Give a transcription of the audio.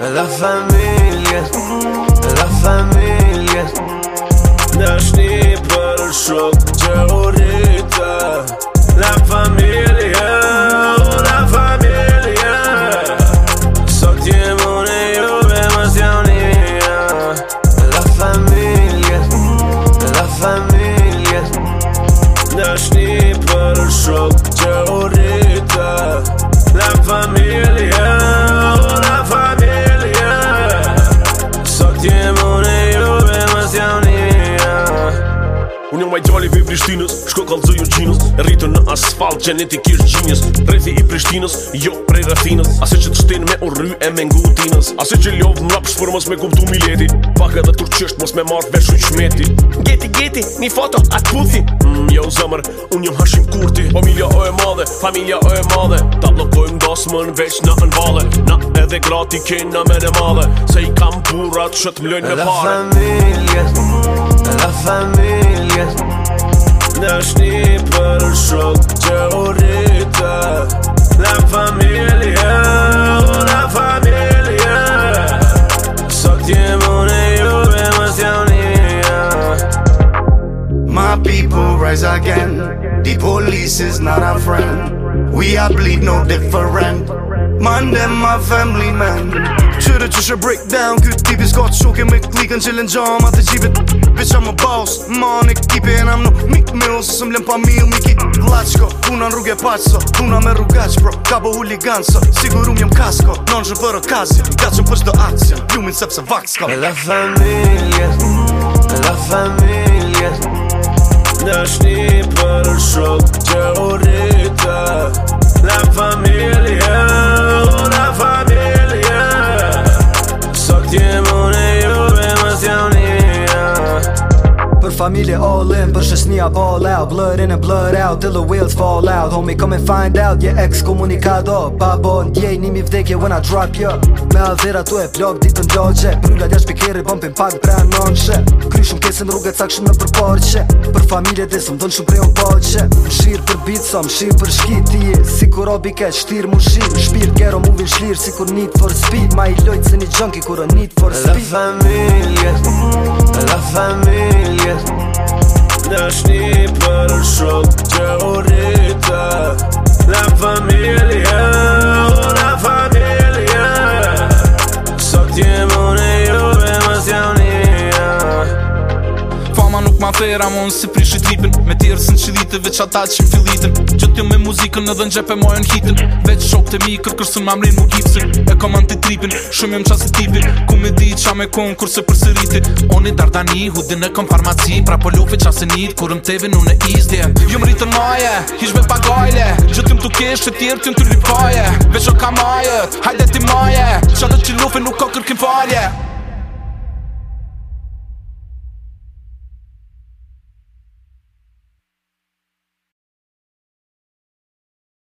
La familje, la familje Da shni për shok Kuaj gjali vi Prishtinës, shko kallzu ju Gjinës Rritu në asfalt, genetik ish Gjinës Trezi i Prishtinës, jo prej Rathinës Ase që të shtin me u rry e me ngu Tinës Asi që ljovë në rapsh për mos me kuptu mi Pak edhe turqisht mos me marrë vesh u qmeti Geti, geti, një foto, atë puthi Mmm, jo zëmër, unë jëm hashim kurti Familia o e madhe, familia o e madhe Ta blokojmë dosmë veç në nënvale Na edhe grati kena me në madhe Se i kam burat që të mlojnë me pare la familia. Nasz nie poruszok, gdzie uryta. La familia, la familia. My people rise again. The police is not our friend. We are bleed no different. Man, them my family man. 确认只是 breakdown，Good deep is got I'm. boss Money keepin' I'm no Mick Mills Se sëm lëm pa mil Miki Vlatsko Puna në rrugë e paqëso Puna me rrugaq bro ka huliganso Sigur um jem kasko Non që për okazja Gacëm për shdo akcja Ljumin sepse vaks kom E la familje familje all in Për shesnia ball out Blur in a blur out Till the wheels fall out Homie come and find out Je ex komunikado Pa bon djej nimi vdekje when I drop ya Me avera tu e plog ditën gjoqe Prylla djash pikeri bom pin pak pra non shë Kry shumë kesin rrugët sak shumë në përporqe Për familje dhe së më dhën shumë prej unë poqe Sa më shirë për shkit Ti si ku robi ke shtir më shirë Shpirë Gero mu vinë shlirë si ku need for speed Ma i lojtë se një junkie kuro need for speed La familje, la familje Nash një për fera mon si prishit lipin Me tjerë sën që litë veç ata që më me muzikën edhe në e mojën hitin Veç shok të mi kërkërsën ma mrin mu gipsin E kom antitripin, shumë jem qasit tipin Ku me di qa me kun për së rritin Oni dardani, hudi në kom farmaci Pra po lufi qasin nit kur më tevin unë në izdje Jum rritën maje, hish me pagajle Gjëtë më të kesh, të tjerë të më të lypaje Veç o kamajët, hajde ti maje Qa të që lufi nuk kërkim farje